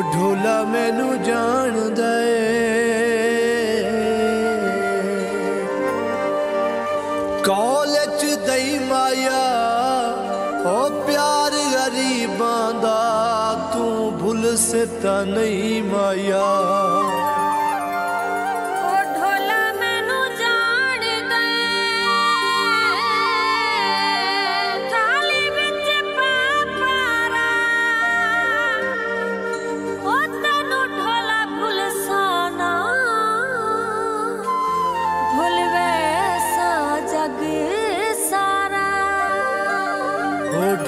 ਉਹ ਢੋਲਾ ਮੈਨੂੰ ਜਾਣਦਾ ਏ ਕਾਲਜ ਦਈ ਮਾਇਆ ਉਹ ਪਿਆਰ ਗਰੀਬਾਂ ਦਾ, ਤੂੰ ਭੁੱਲ ਸਤਾ ਨਹੀਂ ਮਾਇਆ।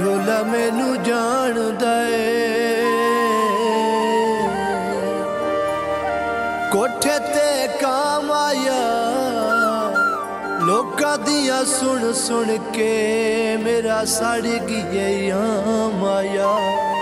ਢੋਲਾ ਮੈਨੂੰ ਜਾਣਦਾ ਏ। ਕੋਠੇ ਤੇ ਕਾਮ ਆਇਆ, ਲੋਕਾਂ ਦੀਆਂ ਸੁਣ ਸੁਣ ਕੇ ਮੇਰਾ ਸੜ ਗਿਆ ਮਾਇਆ ਉਹ ਢੋਲਾ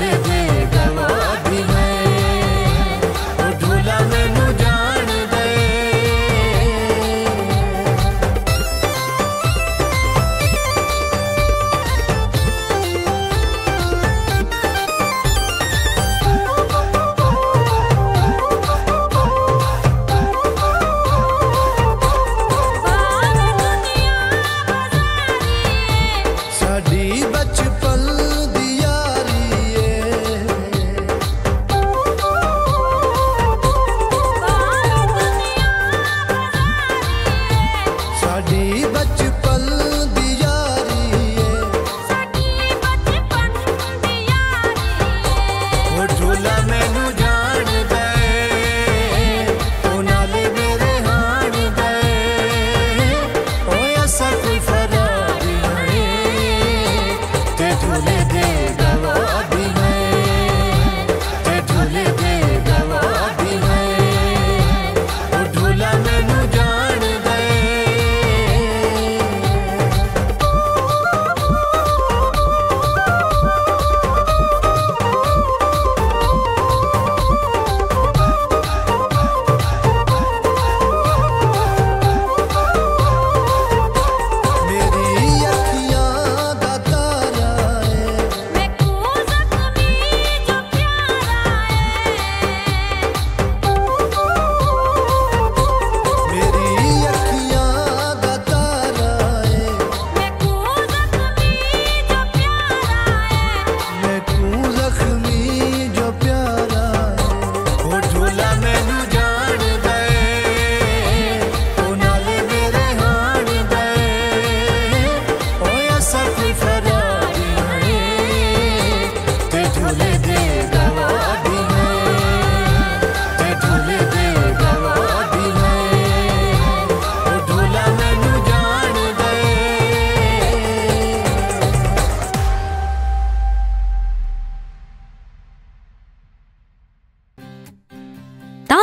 never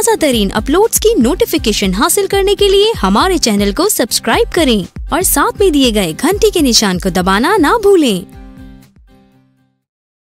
ताज़ा तरीन अपलोड्स की नोटिफिकेशन हासिल करने के लिए हमारे चैनल को सब्सक्राइब करें और साथ में दिए गए घंटी के निशान को दबाना ना भूलें